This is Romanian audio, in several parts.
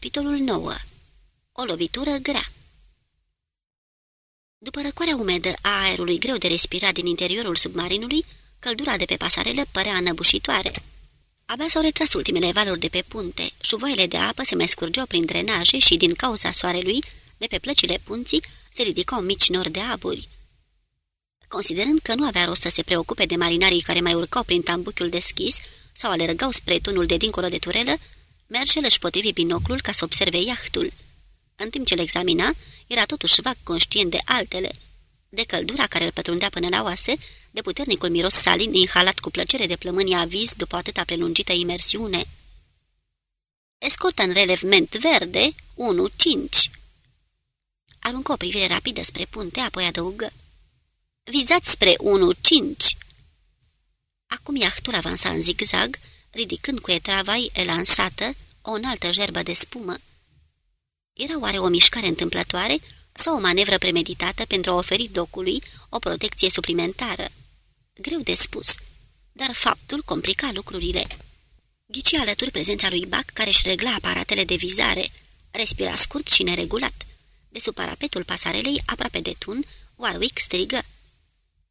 Capitolul 9 O lovitură grea După răcoarea umedă a aerului greu de respirat din interiorul submarinului, căldura de pe pasarelă părea înăbușitoare. Abia s-au retras ultimele valuri de pe punte, șuvoaiele de apă se mai scurgeau prin drenaje și, din cauza soarelui, de pe plăcile punții, se ridicau mici nori de aburi. Considerând că nu avea rost să se preocupe de marinarii care mai urcau prin tambuchiul deschis sau alergau spre tunul de dincolo de turelă, Merșel își potrivi binoclul ca să observe iahtul. În timp ce le examina, era totuși vag conștient de altele, de căldura care îl pătrundea până la oase, de puternicul miros salin inhalat cu plăcere de plămânii aviz după atâta prelungită imersiune. Escortă în relevment verde 1-5. Aruncă o privire rapidă spre punte, apoi adăugă. Vizați spre 1-5. Acum iahtul avansa în zigzag, ridicând cu etravai elansată o înaltă gerbă de spumă. Era oare o mișcare întâmplătoare sau o manevră premeditată pentru a oferi docului o protecție suplimentară? Greu de spus, dar faptul complica lucrurile. Ghici alături prezența lui Bac, care își regla aparatele de vizare, respira scurt și neregulat. De sub parapetul pasarelei, aproape de tun, Warwick strigă.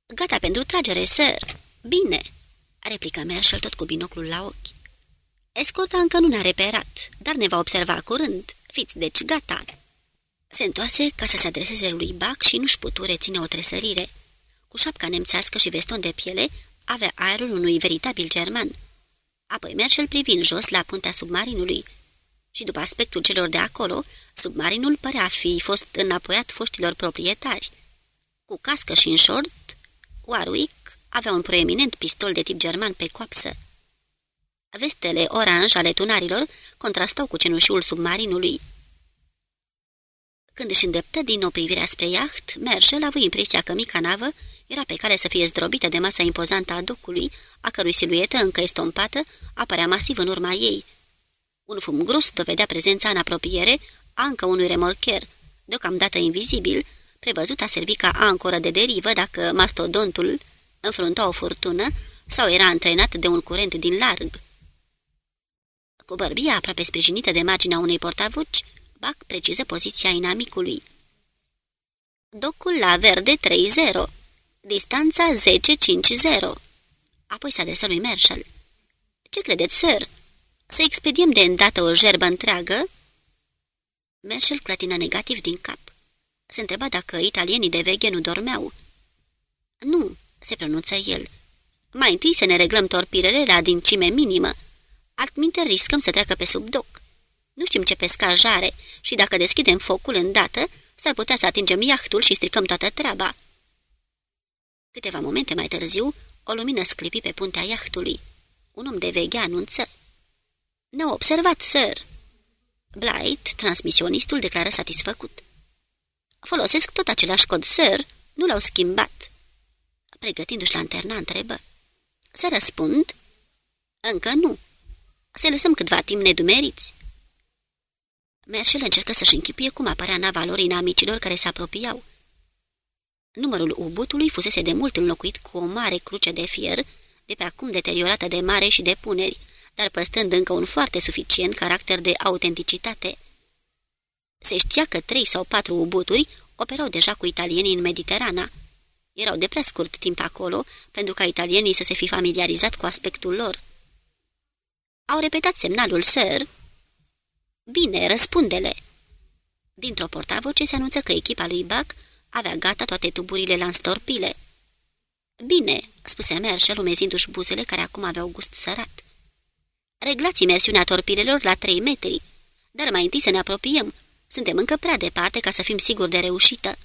Gata pentru tragere, sir! Bine!" Replică Marshall tot cu binoclul la ochi. Escorta încă nu ne-a reperat, dar ne va observa curând. Fiți deci gata. Se întoarse ca să se adreseze lui Bac și nu-și putu reține o tresărire. Cu șapca nemțească și veston de piele, avea aerul unui veritabil german. Apoi Marshall privi în jos la puntea submarinului și după aspectul celor de acolo, submarinul părea fi fost înapoiat foștilor proprietari. Cu cască și în short, Warwick avea un proeminent pistol de tip german pe coapsă. Vestele oranj ale tunarilor contrastau cu cenușul submarinului. Când își îndreptă din nou privirea spre iaht, Merșel a avut impresia că mica navă era pe care să fie zdrobită de masa impozantă a docului, a cărui siluetă încă estompată apărea masiv în urma ei. Un fum gros dovedea prezența în apropiere a încă unui remorcher, deocamdată invizibil, prevăzut a servi ca ancoră de derivă dacă mastodontul înfrunta o furtună sau era antrenat de un curent din larg. Cu bărbia aproape sprijinită de marginea unei portavuci, Bac preciză poziția inamicului. Docul la verde 3-0, distanța 10-5-0. Apoi se adresă lui Marshall. Ce credeți, sir? Să expediem de îndată o gerbă întreagă?" Marshall clătină negativ din cap. Se întreba dacă italienii de veche nu dormeau. Nu," se pronunță el. Mai întâi să ne reglăm torpirele la adâncime minimă. Altminte riscăm să treacă pe sub doc. Nu știm ce pescaj are și dacă deschidem focul îndată, s-ar putea să atingem iahtul și stricăm toată treaba. Câteva momente mai târziu, o lumină sclipi pe puntea iahtului. Un om de veche anunță. Ne-au observat, sir." Blight, transmisionistul, declară satisfăcut. Folosesc tot același cod, sir. Nu l-au schimbat." Pregătindu-și lanterna, întrebă. Să răspund? Încă nu. Să lăsăm câtva timp nedumeriți. Merșel încercă să-și închipuie cum apărea nava lor inamicilor care se apropiau. Numărul ubutului fusese de mult înlocuit cu o mare cruce de fier, de pe acum deteriorată de mare și de puneri, dar păstând încă un foarte suficient caracter de autenticitate. Se știa că trei sau patru ubuturi operau deja cu italienii în Mediterana. Erau de prea scurt timp acolo pentru ca italienii să se fi familiarizat cu aspectul lor. Au repetat semnalul, sir, Bine, răspundele!" Dintr-o portavoce se anunță că echipa lui Buck avea gata toate tuburile la înstorpile. Bine," spuse Merșel, umezindu-și buzele care acum aveau gust sărat. Reglați imersiunea torpilelor la trei metri, dar mai întâi să ne apropiem. Suntem încă prea departe ca să fim siguri de reușită."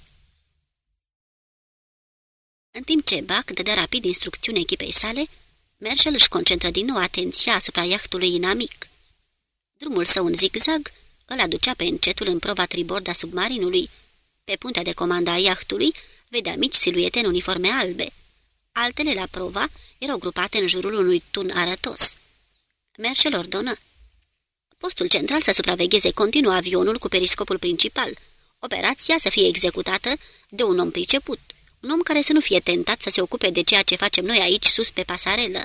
În timp ce Buck dădea rapid instrucțiune echipei sale, Merșel își concentră din nou atenția asupra iahtului inamic. Drumul său în zigzag îl aducea pe încetul în prova triborda submarinului. Pe puntea de comandă a iahtului vedea mici siluete în uniforme albe. Altele la prova erau grupate în jurul unui tun arătos. Merșel ordonă. Postul central să supravegheze continuu avionul cu periscopul principal. Operația să fie executată de un om priceput, un om care să nu fie tentat să se ocupe de ceea ce facem noi aici sus pe pasarelă.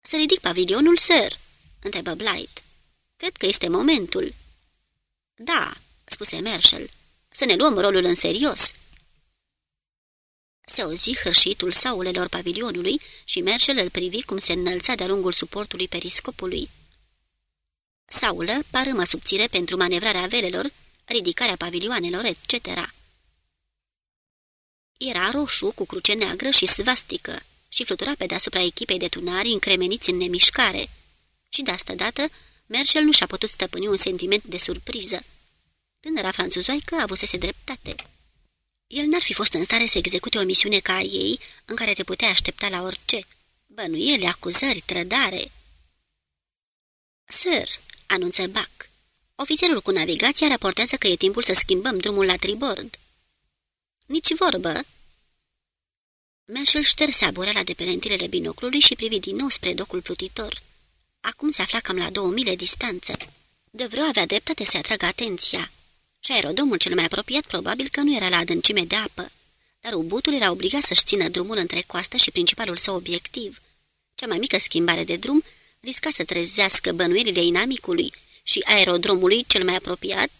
Să ridic pavilionul, sir?" întrebă Blight. Cred că este momentul." Da," spuse Marshall, să ne luăm rolul în serios." Se auzi hârșitul saulelor pavilionului și Marshall îl privi cum se înălța de-a lungul suportului periscopului. Saulă, parâmă subțire pentru manevrarea velelor, ridicarea pavilioanelor, etc. Era roșu, cu cruce neagră și svastică și flutura pe deasupra echipei de tunari încremeniți în nemișcare. Și de asta dată, Merșel nu și-a putut stăpâni un sentiment de surpriză. Tânăra franțuzoică avusese dreptate. El n-ar fi fost în stare să execute o misiune ca a ei, în care te putea aștepta la orice. Bănuiele, acuzări, trădare. Sir, anunță Buck. Ofițerul cu navigația raportează că e timpul să schimbăm drumul la tribord. Nici vorbă. Merșel șterse aburela de pe lentilele binoclului și privi din nou spre docul plutitor. Acum se afla cam la două mile distanță. De vreo avea dreptate să atragă atenția. Și aerodomul cel mai apropiat probabil că nu era la adâncime de apă, dar ubutul era obligat să-și țină drumul între coastă și principalul său obiectiv. Cea mai mică schimbare de drum risca să trezească bănuierile inamicului și aerodromului cel mai apropiat,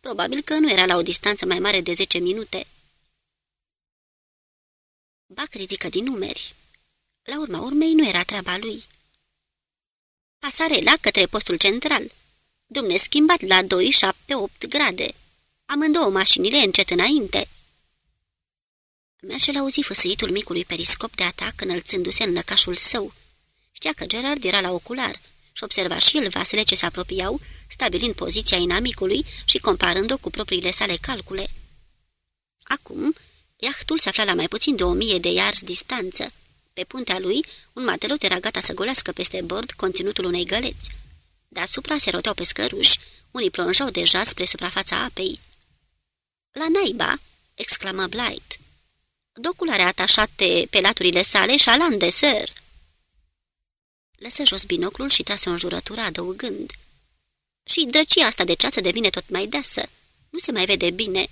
probabil că nu era la o distanță mai mare de 10 minute. Bac ridică din numeri. La urma urmei nu era treaba lui. Pasarela către postul central. Drum schimbat la 2-7-8 grade. Amândouă mașinile încet înainte. Merge la auzi fâsâitul micului periscop de atac înălțându-se în lăcașul său. Știa că Gerard era la ocular și observa și el vasele ce se apropiau, stabilind poziția inamicului și comparând-o cu propriile sale calcule. Acum, iahtul se afla la mai puțin de o mie de iarzi distanță. Pe puntea lui, un matelot era gata să golească peste bord conținutul unei găleți. Deasupra se roteau pe scăruși, unii plonjau deja spre suprafața apei. La naiba!" exclamă Blight. Docul are atașate pe laturile sale șalande, sir." Lăsă jos binoclul și trase o înjurătură adăugând. Și drăcia asta de ceață devine tot mai deasă. Nu se mai vede bine."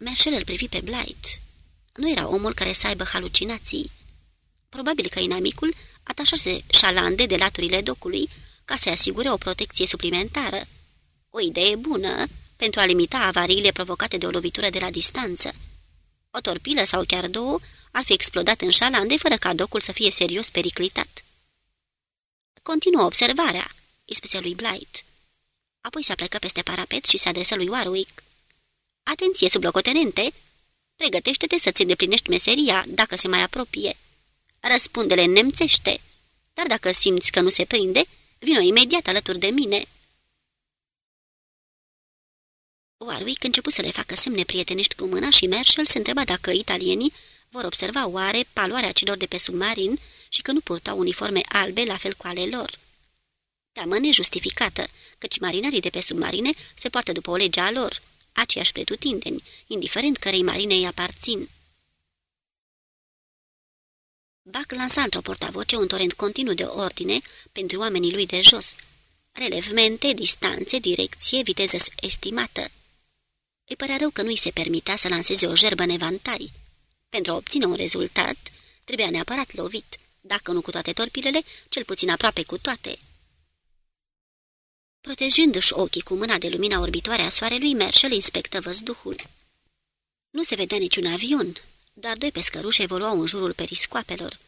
Merșel îl privi pe Blight. Nu era omul care să aibă halucinații. Probabil că inamicul atașase șalande de laturile docului ca să asigure o protecție suplimentară. O idee bună pentru a limita avariile provocate de o lovitură de la distanță. O torpilă sau chiar două ar fi explodat în șalande fără ca docul să fie serios periclitat. Continuă observarea, îi spuse lui Blight. Apoi se plecă peste parapet și se adresă lui Warwick. Atenție, sublocotenente! Pregătește-te să-ți îndeplinești meseria dacă se mai apropie. Răspundele nemțește, dar dacă simți că nu se prinde, vino imediat alături de mine. Warwick început să le facă semne prietenești cu mâna și Marshall se întreba dacă italienii vor observa oare paloarea celor de pe submarin și că nu purtau uniforme albe la fel cu ale lor. Teamă nejustificată, căci marinarii de pe submarine se poartă după o lege a lor, aceeași pretutindeni, indiferent cărei marine îi aparțin. Bac lansa într-o portavoce un torent continuu de ordine pentru oamenii lui de jos. Relevmente, distanțe, direcție, viteză estimată. Îi părea rău că nu îi se permita să lanseze o jerbă nevantai. Pentru a obține un rezultat, trebuia neapărat lovit, dacă nu cu toate torpilele, cel puțin aproape cu toate. Protejându-și ochii cu mâna de lumina orbitoare a soarelui, Marshall inspectă văzduhul. Nu se vedea niciun avion, doar doi pescăruși evoluau în jurul periscoapelor,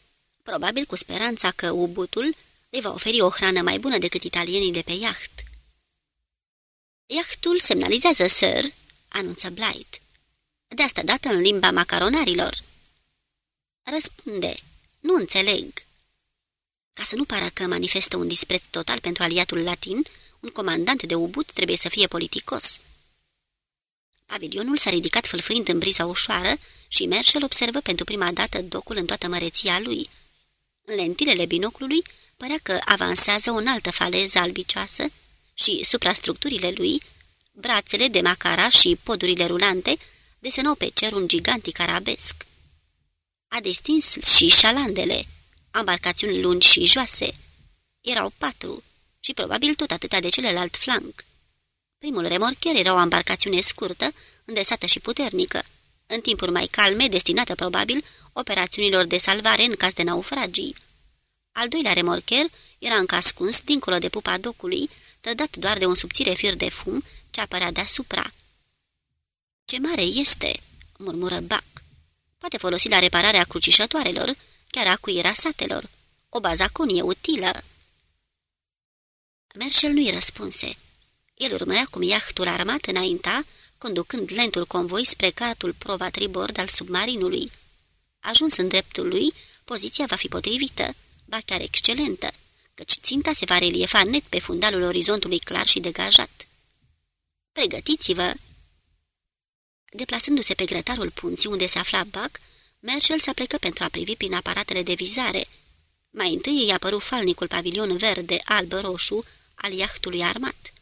probabil cu speranța că ubutul le va oferi o hrană mai bună decât italienii de pe iaht. Iahtul semnalizează, sir, anunță Blight. De asta dată în limba macaronarilor. Răspunde, nu înțeleg. Ca să nu pară că manifestă un dispreț total pentru aliatul latin, un comandant de ubut trebuie să fie politicos. Pavilionul s-a ridicat fâlfâind în briza ușoară și Merșel observă pentru prima dată docul în toată măreția lui. În lentilele binoclului părea că avansează o altă faleză albicioasă și suprastructurile lui, brațele de macara și podurile rulante, desenau pe cer un gigantic arabesc. A distins și șalandele, embarcațiuni lungi și joase. Erau patru și probabil tot atâtea de celălalt flanc. Primul remorcher era o embarcațiune scurtă, îndesată și puternică, în timpuri mai calme, destinată probabil operațiunilor de salvare în caz de naufragii. Al doilea remorcher era încă ascuns dincolo de pupa docului, trădat doar de un subțire fir de fum ce apărea deasupra. Ce mare este!" murmură Bac. Poate folosi la repararea crucișătoarelor, chiar a cuiera satelor. O bazaconie utilă." Merșel nu-i răspunse. El urmărea cum iahtul armat înainta, conducând lentul convoi spre cartul prova tribord al submarinului. Ajuns în dreptul lui, poziția va fi potrivită, ba chiar excelentă, căci ținta se va reliefa net pe fundalul orizontului clar și degajat. Pregătiți-vă! Deplasându-se pe grătarul punții unde se afla Buck, Marshall s-a plecat pentru a privi prin aparatele de vizare. Mai întâi i-a apărut falnicul pavilion verde, alb-roșu al iahtului armat.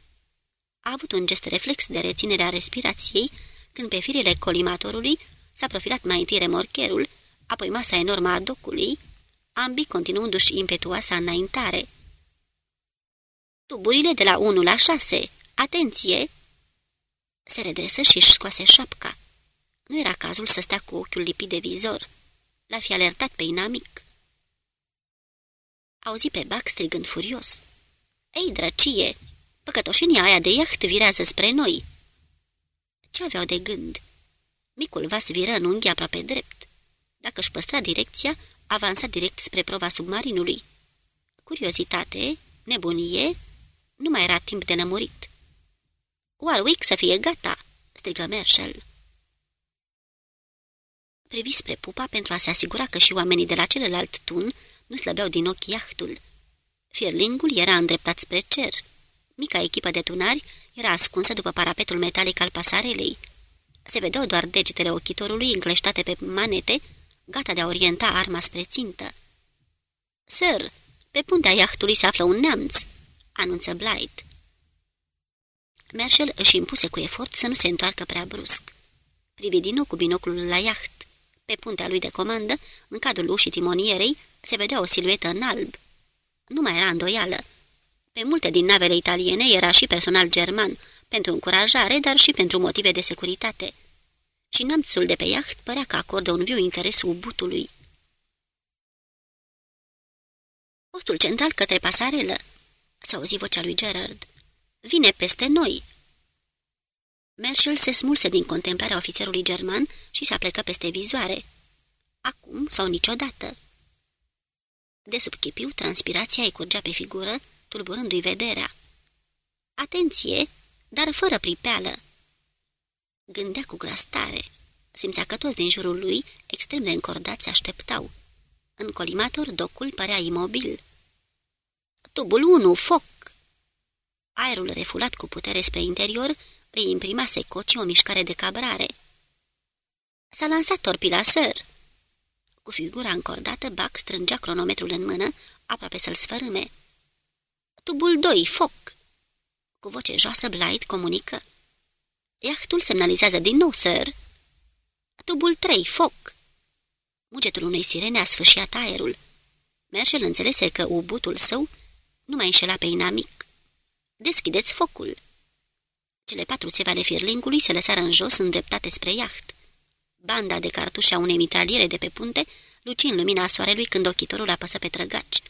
A avut un gest reflex de reținere a respirației, când pe firele colimatorului s-a profilat mai întâi remorcherul, apoi masa enormă a docului, ambii continuându-și impetuoasa înaintare. Tuburile de la 1 la 6. Atenție! Se redresă și își scoase șapca. Nu era cazul să stea cu ochiul lipit de vizor. L-ar fi alertat pe inamic. Auzi pe Bac strigând furios. Ei, drăcie! Păcătoșenia aia de iaht virează spre noi!" Ce aveau de gând? Micul vas viră în unghi aproape drept. Dacă își păstra direcția, avansa direct spre prova submarinului. Curiozitate, nebunie, nu mai era timp de nămurit. Warwick să fie gata!" strigă Marshall. Privi spre pupa pentru a se asigura că și oamenii de la celălalt tun nu slăbeau din ochi iahtul. Fierlingul era îndreptat spre cer. Mica echipă de tunari era ascunsă după parapetul metalic al pasarelei. Se vedeau doar degetele ochitorului încleștate pe manete, gata de a orienta arma spre țintă. Sir, pe puntea iahtului se află un neamț," anunță Blight. Marshall își impuse cu efort să nu se întoarcă prea brusc. Privi din nou cu binoclul la iaht. Pe puntea lui de comandă, în cadrul ușii timonierei, se vedea o siluetă în alb. Nu mai era îndoială. Pe multe din navele italiene era și personal german, pentru încurajare, dar și pentru motive de securitate. Și nămțul de pe iaht părea că acordă un viu interes ubutului. Postul central către pasarelă, s-a auzit vocea lui Gerard. Vine peste noi!" Marshall se smulse din contemplarea ofițerului german și se aplecă peste vizoare. Acum sau niciodată. De sub chipiu, transpirația îi curgea pe figură, tulburându-i vederea. Atenție, dar fără pripeală. Gândea cu glas tare. Simțea că toți din jurul lui, extrem de încordați, așteptau. În colimator, docul părea imobil. Tubul 1, foc! Aerul refulat cu putere spre interior îi imprimase cocii o mișcare de cabrare. S-a lansat torpila, sir! Cu figura încordată, Buck strângea cronometrul în mână, aproape să-l sfărâme. Tubul 2, foc! Cu voce joasă, Blight comunică. Iahtul semnalizează din nou, sir. Tubul 3, foc! Mugetul unei sirene a sfâșiat aerul. Merșel înțelese că ubutul său nu mai înșela pe inamic. Deschideți focul! Cele patru țevi ale firlingului se lăsară în jos, îndreptate spre iaht. Banda de cartușe a unei mitraliere de pe punte luci în lumina soarelui când ochitorul apăsă pe trăgaci.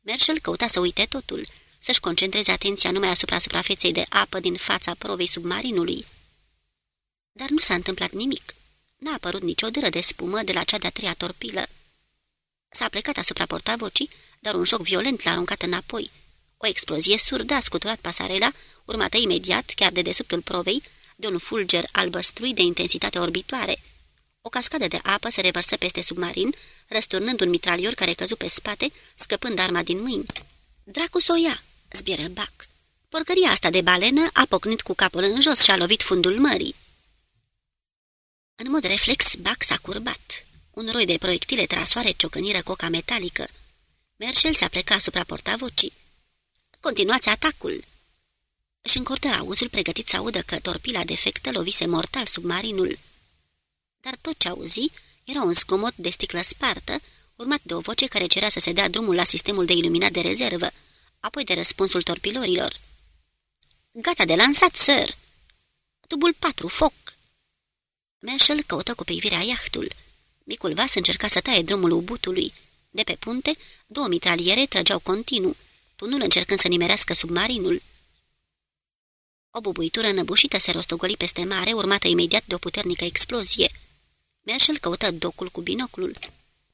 Merșel căuta să uite totul, să-și concentreze atenția numai asupra suprafeței de apă din fața provei submarinului. Dar nu s-a întâmplat nimic. N-a apărut nicio dâră de spumă de la cea de-a treia torpilă. S-a plecat asupra portavocii, dar un joc violent l-a aruncat înapoi. O explozie surdă a scuturat pasarela, urmată imediat, chiar de desubtul provei, de un fulger albăstrui de intensitate orbitoare. O cascadă de apă se revărsă peste submarin, răsturnând un mitralior care căzu pe spate, scăpând arma din mâini. Dracu s-o ia!" zbieră Bac. Porcăria asta de balenă a pocnit cu capul în jos și a lovit fundul mării. În mod reflex, Bac s-a curbat. Un roi de proiectile trasoare ciocăniră coca metalică. Merșel s-a plecat asupra portavocii. Continuați atacul!" Își încordă auzul pregătit să audă că torpila defectă lovise mortal submarinul. Dar tot ce auzi era un zgomot de sticlă spartă, urmat de o voce care cerea să se dea drumul la sistemul de iluminat de rezervă, apoi de răspunsul torpilorilor. Gata de lansat, sir!" Tubul patru, foc!" Marshall căută cu privirea iahtul. Micul vas încerca să taie drumul ubutului. De pe punte, două mitraliere trăgeau continuu, tunul încercând să nimerească submarinul. O bubuitură înăbușită se rostogoli peste mare, urmată imediat de o puternică explozie. Merșel căută docul cu binoclul.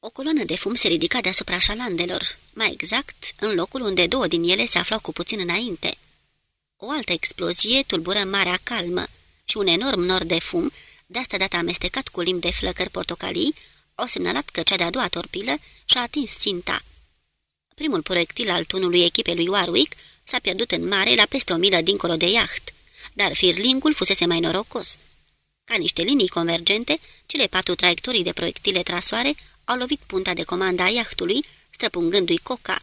O coloană de fum se ridica deasupra șalandelor, mai exact, în locul unde două din ele se aflau cu puțin înainte. O altă explozie tulbură marea calmă și un enorm nor de fum, de asta dată amestecat cu limbi de flăcări portocalii, au semnalat că cea de-a doua torpilă și-a atins ținta. Primul proiectil al tunului echipei lui Warwick s-a pierdut în mare la peste o milă dincolo de iaht, dar firlingul fusese mai norocos. Ca niște linii convergente, cele patru traiectorii de proiectile trasoare au lovit punta de comandă a iahtului, străpungându-i coca.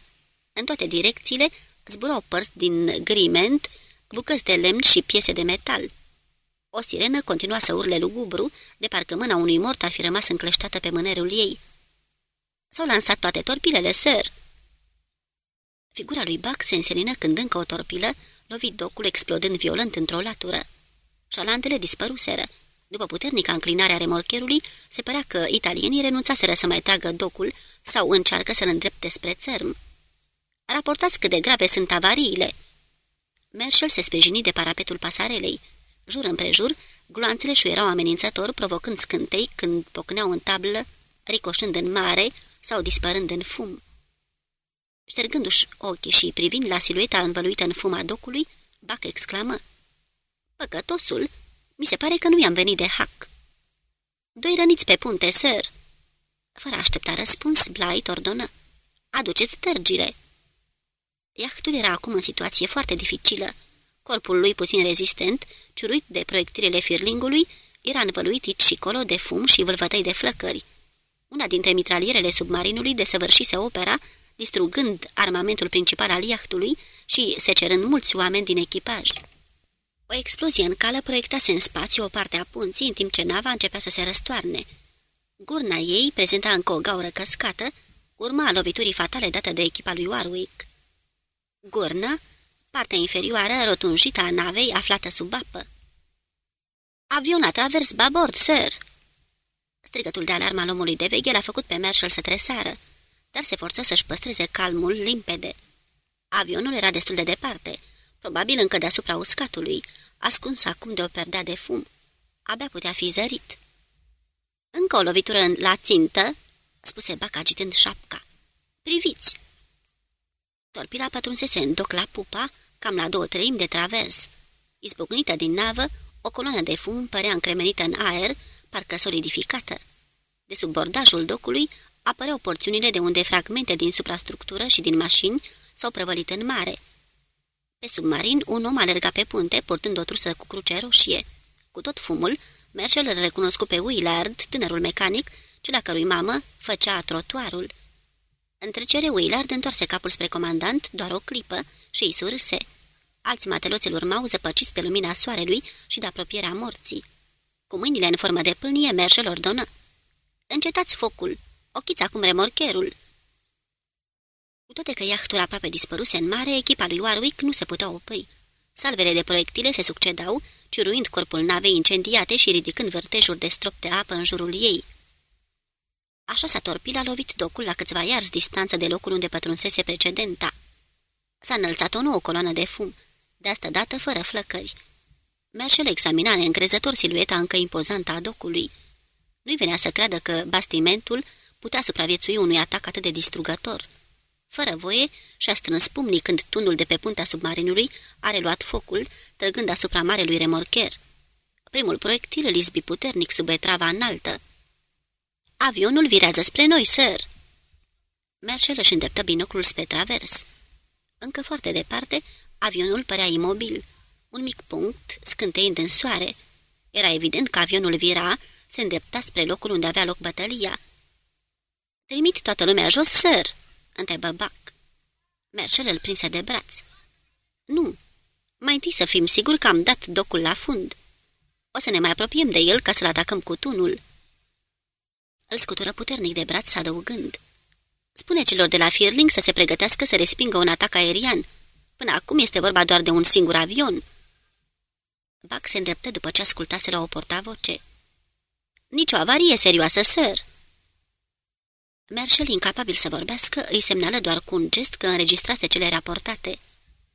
În toate direcțiile zburau părți din griment, bucăți de lemn și piese de metal. O sirenă continua să urle lugubru, de parcă mâna unui mort ar fi rămas încleștată pe mânerul ei. S-au lansat toate torpilele, sir!" Figura lui Buck se înselină când încă o torpilă lovi docul explodând violent într-o latură. Șalantele dispăruseră. După puternica înclinare a remorcherului, se părea că italienii renunțaseră să mai tragă docul sau încearcă să-l îndrepte spre țărm. Raportați cât de grave sunt avariile!" Merșel se sprijini de parapetul pasarelei. Jur împrejur, gloanțele și erau amenințător, provocând scântei când pocneau în tablă, ricoșând în mare sau dispărând în fum. Ștergându-și ochii și privind la silueta învăluită în fuma docului, Bac exclamă. Păcătosul, mi se pare că nu i-am venit de hac. Doi răniți pe punte, sir. Fără a aștepta răspuns, Blight ordonă. Aduceți tărgile. Iahtul era acum în situație foarte dificilă. Corpul lui puțin rezistent, ciuruit de proiectilele firlingului, era învăluit aici și colo de fum și vâlvătăi de flăcări. Una dintre mitralierele submarinului desăvârșise opera, distrugând armamentul principal al iahtului și secerând mulți oameni din echipaj. O explozie în cală proiectase în spațiu o parte a punții, în timp ce nava începea să se răstoarne. Gurna ei prezenta încă o gaură căscată, urma loviturii fatale date de echipa lui Warwick. Gurna, partea inferioară rotunjită a navei aflată sub apă. Avion a travers babord, sir!" Strigătul de alarma al omului de veche l-a făcut pe Marshall să tresară dar se forță să-și păstreze calmul limpede. Avionul era destul de departe, probabil încă deasupra uscatului, ascuns acum de o perdea de fum. Abia putea fi zărit. Încă o lovitură la țintă, spuse Bac agitând șapca. Priviți! Torpila pătrunsese în doc la pupa, cam la două treimi de travers. Izbucnită din navă, o coloană de fum părea încremenită în aer, parcă solidificată. De sub bordajul docului apăreau porțiunile de unde fragmente din suprastructură și din mașini s-au prăvălit în mare. Pe submarin, un om alerga pe punte, portând o trusă cu cruce roșie. Cu tot fumul, Merșel îl recunoscu pe Willard, tânărul mecanic, cel a cărui mamă făcea trotuarul. În trecere, Willard întoarse capul spre comandant doar o clipă și îi surse. Alți mateloți îl urmau zăpăciți de lumina soarelui și de apropierea morții. Cu mâinile în formă de pâlnie, Merșel ordonă. Încetați focul! Ochiți acum remorcherul!" Cu toate că iahtul aproape dispăruse în mare, echipa lui Warwick nu se putea opri. Salvele de proiectile se succedau, ciuruind corpul navei incendiate și ridicând vârtejuri de strop de apă în jurul ei. Așa s-a torpil a lovit docul la câțiva iarzi distanță de locul unde pătrunsese precedenta. S-a înălțat o nouă coloană de fum, de asta dată fără flăcări. Merșel examina neîncrezător silueta încă impozantă a docului. Nu-i venea să creadă că bastimentul putea supraviețui unui atac atât de distrugător. Fără voie, și-a strâns pumnii când tunul de pe puntea submarinului a reluat focul, trăgând asupra marelui remorcher. Primul proiectil îl izbi puternic sub etrava înaltă. Avionul virează spre noi, sir!" Merșel își îndreptă binoclul spre travers. Încă foarte departe, avionul părea imobil. Un mic punct, scânteind în soare. Era evident că avionul vira, se îndrepta spre locul unde avea loc bătălia. Trimit toată lumea jos, sir?" Întrebă Buck. Merșel îl prinse de braț. Nu. Mai întâi să fim siguri că am dat docul la fund. O să ne mai apropiem de el ca să-l atacăm cu tunul." Îl scutură puternic de braț adăugând. Spune celor de la Firling să se pregătească să respingă un atac aerian. Până acum este vorba doar de un singur avion." Buck se îndreptă după ce ascultase la o portavoce. Nici o avarie serioasă, sir." Merșel, incapabil să vorbească, îi semnală doar cu un gest că înregistrase cele raportate.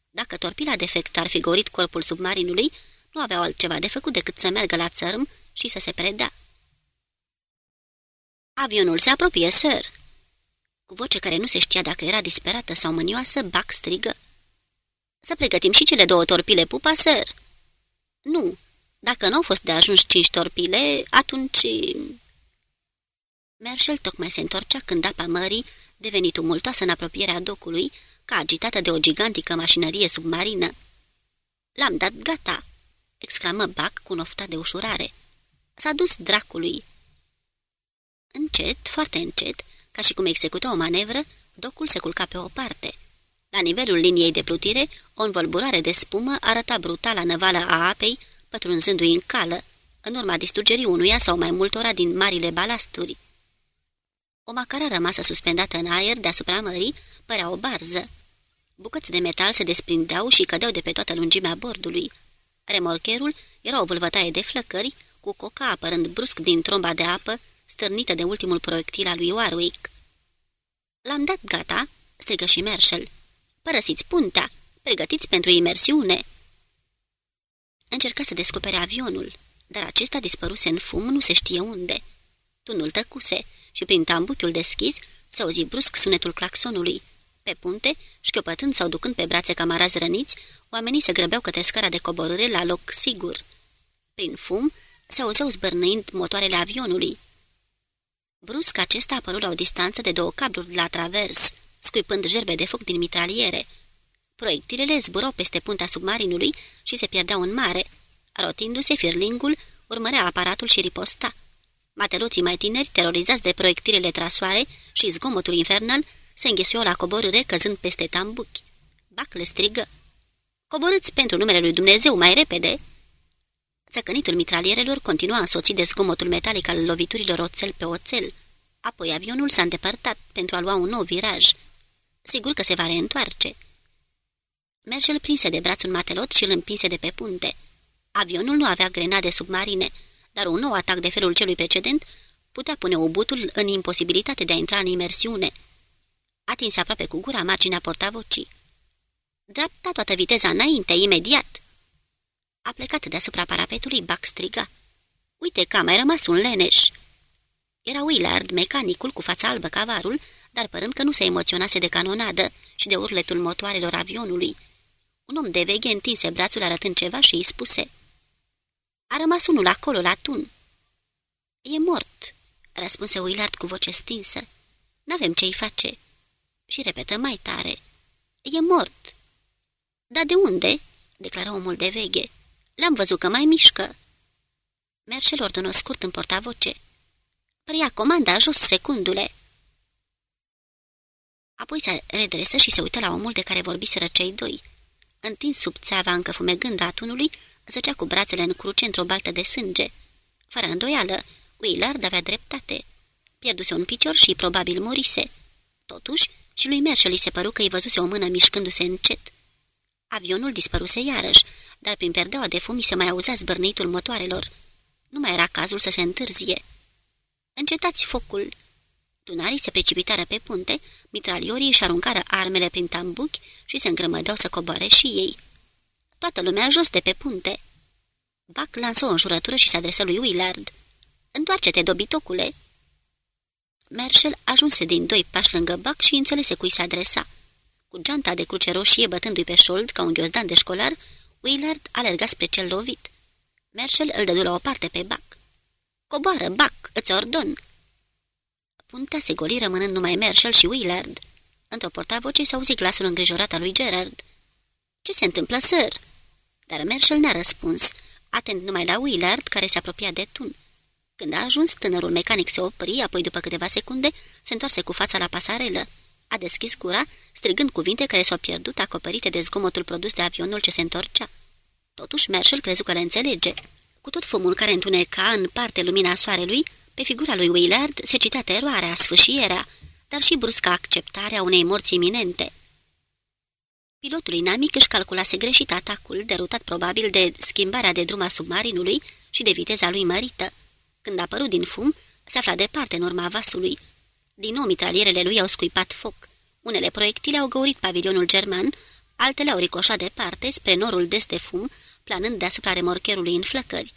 Dacă torpila defect ar fi gorit corpul submarinului, nu aveau altceva de făcut decât să meargă la țărm și să se predea. Avionul se apropie, sir!" Cu voce care nu se știa dacă era disperată sau mânioasă, Buck strigă. Să pregătim și cele două torpile, pupa, sir!" Nu, dacă nu au fost de ajuns cinci torpile, atunci... Merșel tocmai se întorcea când apa mării, devenit tumultoasă în apropierea docului, ca agitată de o gigantică mașinărie submarină. L-am dat gata!" exclamă Bac cu un de ușurare. S-a dus dracului. Încet, foarte încet, ca și cum executa o manevră, docul se culca pe o parte. La nivelul liniei de plutire, o învălburare de spumă arăta brutala năvală a apei, pătrunzându-i în cală, în urma distrugerii unuia sau mai multora din marile balasturi. O macara rămasă suspendată în aer deasupra mării părea o barză. Bucăți de metal se desprindeau și cădeau de pe toată lungimea bordului. Remorcherul era o vâlvătaie de flăcări, cu coca apărând brusc din tromba de apă, stârnită de ultimul proiectil al lui Warwick. L-am dat gata," strigă și Marshall. Părăsiți puntea! Pregătiți pentru imersiune!" Încerca să descopere avionul, dar acesta dispăruse în fum, nu se știe unde. Tunul tăcuse și prin tambuchiul deschis se auzi brusc sunetul claxonului. Pe punte, șchiopătând sau ducând pe brațe camarazi răniți, oamenii se grăbeau către scara de coborâre la loc sigur. Prin fum se auzeau zbârnâind motoarele avionului. Brusc acesta a apărut la o distanță de două cabluri la travers, scuipând gerbe de foc din mitraliere. Proiectilele zburau peste punta submarinului și se pierdeau în mare. Rotindu-se, firlingul urmărea aparatul și riposta. Mateloții mai tineri, terorizați de proiectilele trasoare și zgomotul infernal, se înghesuiau la coborâre căzând peste tambuchi. Bac le strigă. Coborâți pentru numele lui Dumnezeu mai repede!" Țăcănitul mitralierelor continua însoțit de zgomotul metalic al loviturilor oțel pe oțel. Apoi avionul s-a îndepărtat pentru a lua un nou viraj. Sigur că se va reîntoarce. Mergel prinse de braț un matelot și îl împinse de pe punte. Avionul nu avea grenade submarine, dar un nou atac de felul celui precedent putea pune obutul în imposibilitate de a intra în imersiune. Atinse aproape cu gura marginea portavocii. Dreapta toată viteza înainte, imediat! A plecat deasupra parapetului, Buck striga. Uite că a mai rămas un leneș!" Era Willard, mecanicul cu fața albă cavarul, dar părând că nu se emoționase de canonadă și de urletul motoarelor avionului. Un om de veche întinse brațul arătând ceva și îi spuse A rămas unul acolo, la tun." E mort," răspunse Willard cu voce stinsă. N-avem ce-i face." Și repetă mai tare. E mort." Dar de unde?" declară omul de veche. L-am văzut că mai mișcă." Merșel ordonă scurt în portavoce. Preia comanda jos, secundule!" Apoi se redresă și se uită la omul de care vorbiseră cei doi. Întins sub țeava încă fumegând atunului, zăcea cu brațele în cruce într-o baltă de sânge. Fără îndoială, Willard avea dreptate. Pierduse un picior și probabil murise. Totuși, și lui Merșel îi se păru că îi văzuse o mână mișcându-se încet. Avionul dispăruse iarăși, dar prin perdeaua de fum se mai auzea zbârnitul motoarelor. Nu mai era cazul să se întârzie. Încetați focul!" Tunarii se precipitară pe punte, mitraliorii își aruncară armele prin tambuchi și se îngrămădeau să coboare și ei. Toată lumea jos de pe punte. Buck lansă o înjurătură și se adresă lui Willard. Întoarce-te, dobitocule!" Marshall ajunse din doi pași lângă Buck și înțelese cui se adresa. Cu geanta de cruce roșie bătându-i pe șold ca un ghiozdan de școlar, Willard alerga spre cel lovit. Marshall îl dădu la o parte pe Buck. Coboară, Buck, îți ordon!" Puntea se goli rămânând numai Marshall și Willard. Într-o portavoce s-a auzit glasul îngrijorat al lui Gerard. Ce se întâmplă, sir?" Dar Marshall n-a răspuns, atent numai la Willard, care se apropia de tun. Când a ajuns, tânărul mecanic se opri, apoi după câteva secunde se întoarse cu fața la pasarelă. A deschis gura, strigând cuvinte care s-au pierdut acoperite de zgomotul produs de avionul ce se întorcea. Totuși, Marshall crezu că le înțelege. Cu tot fumul care întuneca în parte lumina soarelui, pe figura lui Willard se citea teroarea, sfâșierea, dar și brusca acceptarea unei morți iminente. Pilotul inamic își calculase greșit atacul, derutat probabil de schimbarea de drum a submarinului și de viteza lui mărită. Când a apărut din fum, se afla departe în urma vasului. Din nou mitralierele lui au scuipat foc. Unele proiectile au găurit pavilionul german, altele au ricoșat departe, spre norul des de fum, planând deasupra remorcherului în flăcări.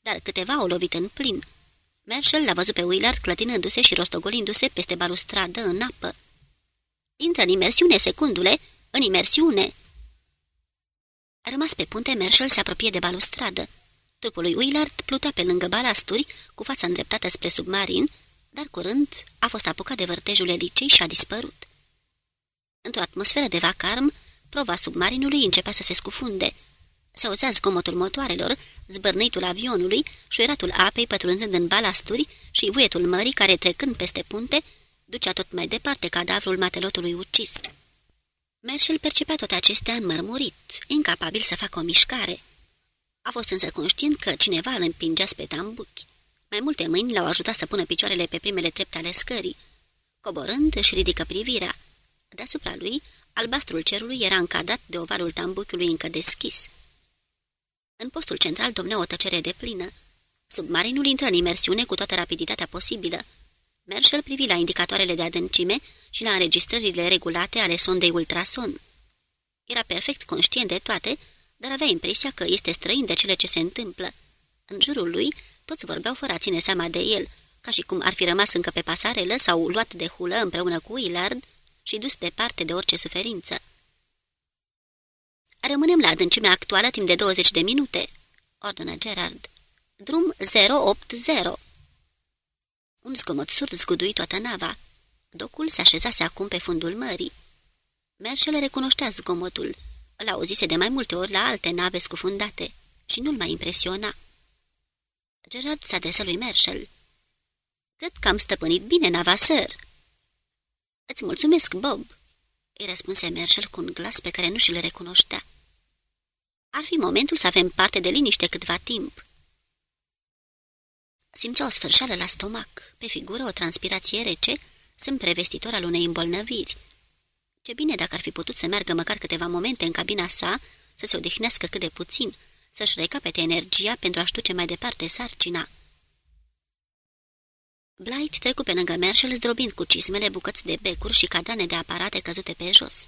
Dar câteva au lovit în plin. Marshall l-a văzut pe Willard clătinându-se și rostogolindu-se peste balustradă în apă. Intră în imersiune, secundule, în imersiune!" A rămas pe punte, Marshall se apropie de balustradă. Trupul lui Willard plutea pe lângă balasturi, cu fața îndreptată spre submarin, dar curând a fost apucat de vârtejul elicei și a dispărut. Într-o atmosferă de vacarm, prova submarinului începea să se scufunde. Se auzea zgomotul motoarelor, zbârnitul avionului, șuieratul apei pătrunzând în balasturi și vuietul mării care, trecând peste punte, ducea tot mai departe cadavrul matelotului ucis. Merșel percepea toate acestea înmărmurit, incapabil să facă o mișcare. A fost însă conștient că cineva îl împingea spre tambuchi. Mai multe mâini l-au ajutat să pună picioarele pe primele trepte ale scării. Coborând, își ridică privirea. Deasupra lui, albastrul cerului era încadrat de ovalul tambuchiului încă deschis. În postul central domnea o tăcere de plină. Submarinul intră în imersiune cu toată rapiditatea posibilă. Merșel privi la indicatoarele de adâncime și la înregistrările regulate ale sondei ultrason. Era perfect conștient de toate, dar avea impresia că este străin de cele ce se întâmplă. În jurul lui, toți vorbeau fără a ține seama de el, ca și cum ar fi rămas încă pe pasarelă sau luat de hulă împreună cu Willard și dus departe de orice suferință. Rămânem la adâncimea actuală timp de 20 de minute, ordonă Gerard. Drum 080. Un zgomot surd zgudui toată nava. Docul se așezase acum pe fundul mării. Merșele recunoștea zgomotul. Îl auzise de mai multe ori la alte nave scufundate și nu-l mai impresiona. Gerard se adresă lui Merșel. Cred că am stăpânit bine nava, sir." Îți mulțumesc, Bob," îi răspunse Merșel cu un glas pe care nu și-l recunoștea. Ar fi momentul să avem parte de liniște câtva timp." Simțea o sfârșeală la stomac, pe figură o transpirație rece, semn prevestitor al unei îmbolnăviri. Ce bine dacă ar fi putut să meargă măcar câteva momente în cabina sa, să se odihnească cât de puțin, să-și recapete energia pentru a-și duce mai departe sarcina. Blight trecu pe lângă Marshall zdrobind cu cizmele bucăți de becuri și cadrane de aparate căzute pe jos.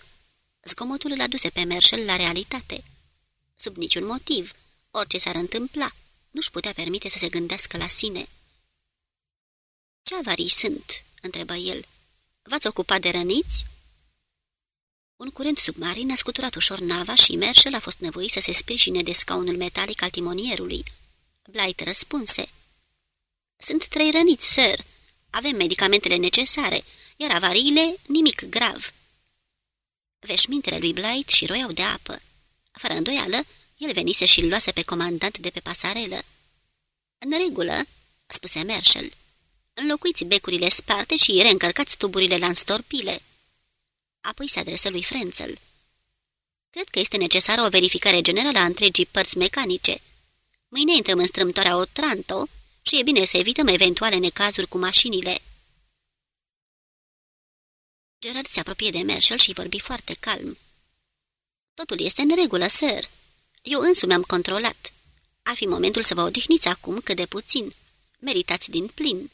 Zgomotul îl aduse pe Marshall la realitate. Sub niciun motiv, orice s-ar întâmpla, nu-și putea permite să se gândească la sine. Ce avarii sunt?" întrebă el. V-ați ocupat de răniți?" Un curent submarin a scuturat ușor nava și Marshall a fost nevoit să se sprijine de scaunul metalic al timonierului. Blight răspunse. Sunt trei răniți, sir. Avem medicamentele necesare, iar avariile nimic grav." Veșmintele lui Blight și roiau de apă. Fără îndoială, el venise și îl luase pe comandant de pe pasarelă. În regulă," spuse Marshall. Înlocuiți becurile sparte și reîncărcați tuburile la înstorpile." Apoi se adresă lui Frenzel. Cred că este necesară o verificare generală a întregii părți mecanice. Mâine intrăm în strâmtoarea Otranto și e bine să evităm eventuale necazuri cu mașinile." Gerard se apropie de Marshall și vorbi foarte calm. Totul este în regulă, sir. Eu însumi am controlat. Ar fi momentul să vă odihniți acum cât de puțin. Meritați din plin."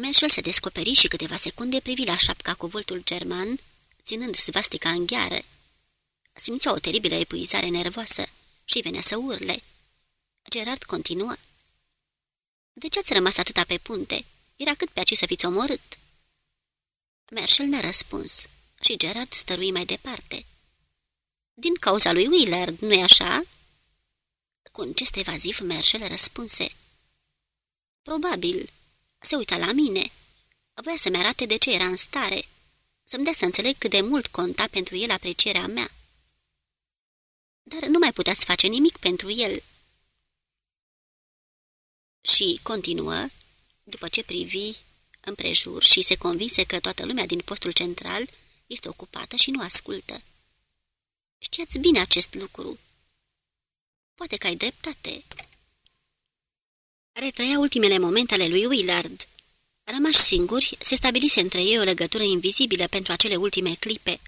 Marshall se descoperi și câteva secunde privi la șapca cu vultul german, ținând svastica în gheară. Simțea o teribilă epuizare nervoasă și venea să urle. Gerard continuă. De ce ați rămas atâta pe punte? Era cât pe aici să fiți omorât?" Marshall n-a răspuns și Gerard stărui mai departe. Din cauza lui Willard, nu-i așa?" Cu un gest evaziv, Marshall răspunse. Probabil. Se uita la mine. Voia să-mi arate de ce era în stare, să-mi dea să înțeleg cât de mult conta pentru el aprecierea mea. Dar nu mai puteați face nimic pentru el." Și continuă, după ce privi împrejur și se convinse că toată lumea din postul central este ocupată și nu ascultă. Știați bine acest lucru. Poate că ai dreptate. Retrăia ultimele momente ale lui Willard. Rămași singuri, se stabilise între ei o legătură invizibilă pentru acele ultime clipe.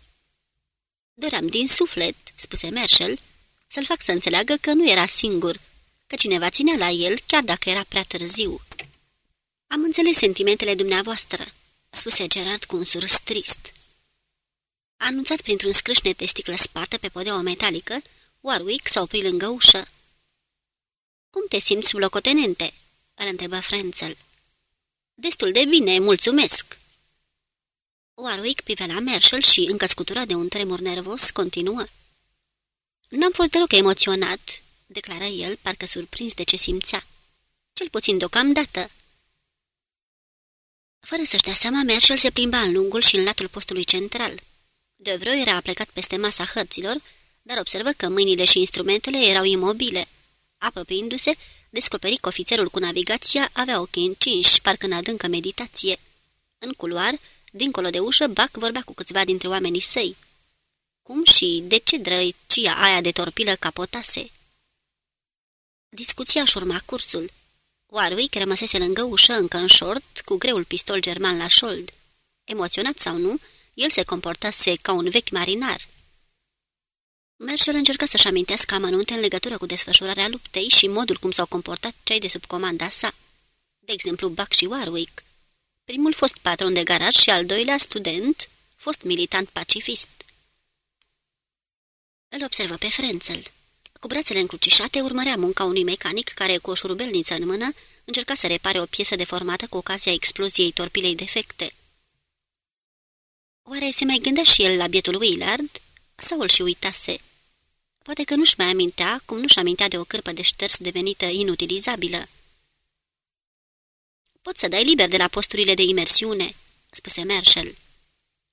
Doream din suflet, spuse Marshall, să-l fac să înțeleagă că nu era singur, că cineva ținea la el chiar dacă era prea târziu. Am înțeles sentimentele dumneavoastră," spuse Gerard cu un surs trist. Anunțat printr-un scrâșnet de sticlă spartă pe podeaua metalică, Warwick s-a oprit lângă ușă. Cum te simți, blocotenente?" îl întrebă Frenzel. Destul de bine, mulțumesc." Warwick prive la Marshall și, încă scuturat de un tremur nervos, continuă. N-am fost deloc emoționat," declară el, parcă surprins de ce simțea. Cel puțin deocamdată." Fără să-și dea seama, Marshall se plimba în lungul și în latul postului central. De vreo era plecat peste masa hărților, dar observă că mâinile și instrumentele erau imobile. Apropiindu-se, descoperi că ofițerul cu navigația avea ochii încinși, parcă în adâncă meditație. În culoar, dincolo de ușă, Bac vorbea cu câțiva dintre oamenii săi. Cum și de ce drăcia aia de torpilă capotase? Discuția și urma cursul. Warwick rămăsese lângă ușă, încă în short, cu greul pistol german la șold. Emoționat sau nu, el se comportase ca un vechi marinar. Merșel încercă să-și amintească amănunte în legătură cu desfășurarea luptei și modul cum s-au comportat cei de sub comanda sa. De exemplu, Buck și Warwick. Primul fost patron de garaj și al doilea student, fost militant pacifist. Îl observă pe Frenzel. Cu brațele încrucișate urmărea munca unui mecanic care, cu o șurubelniță în mână, încerca să repare o piesă deformată cu ocazia exploziei torpilei defecte. Oare se mai gândea și el la bietul Willard? Sau îl și uitase? Poate că nu-și mai amintea, cum nu-și amintea de o cârpă de șters devenită inutilizabilă. Poți să dai liber de la posturile de imersiune," spuse Marshall.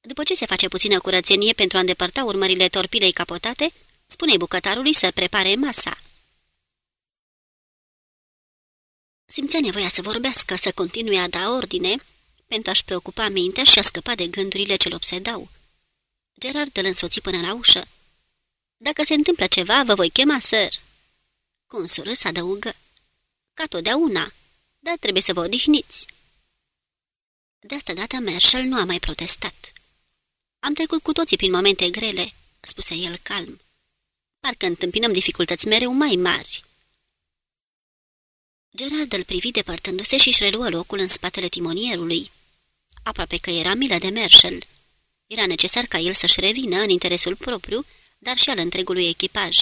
După ce se face puțină curățenie pentru a îndepărta urmările torpilei capotate, spune bucătarului să prepare masa. Simțea nevoia să vorbească, să continue a da ordine, pentru a-și preocupa mintea și a scăpa de gândurile ce-l obsedau. Gerard îl însoți până la ușă. Dacă se întâmplă ceva, vă voi chema, sir." Cu un surâs adăugă. Ca totdeauna, dar trebuie să vă odihniți." De asta dată Marshall nu a mai protestat. Am trecut cu toții prin momente grele," spuse el calm. Parcă întâmpinăm dificultăți mereu mai mari." Gerald îl privi depărtându-se și își reluă locul în spatele timonierului. Aproape că era milă de Marshall. Era necesar ca el să-și revină în interesul propriu, dar și al întregului echipaj.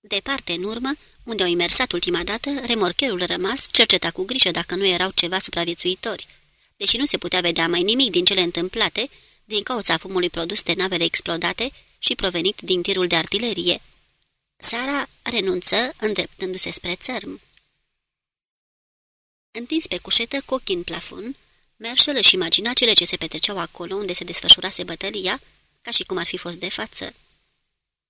Departe, în urmă, unde au imersat ultima dată, remorcherul rămas cerceta cu grijă dacă nu erau ceva supraviețuitori, deși nu se putea vedea mai nimic din cele întâmplate, din cauza fumului produs de navele explodate și provenit din tirul de artilerie. Sara renunță, îndreptându-se spre țărm. Întins pe cușetă, cu ochii în plafon, Merșel își imagina cele ce se petreceau acolo unde se desfășurase bătălia, ca și cum ar fi fost de față.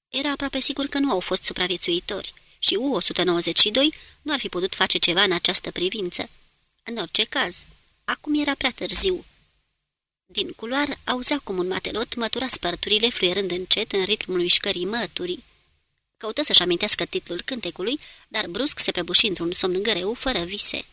Era aproape sigur că nu au fost supraviețuitori și U-192 nu ar fi putut face ceva în această privință. În orice caz, acum era prea târziu. Din culoar auzea cum un matelot mătura spărturile fluierând încet în ritmul mișcării măturii. Căută să-și amintească titlul cântecului, dar brusc se prăbuși într-un somn greu, fără vise.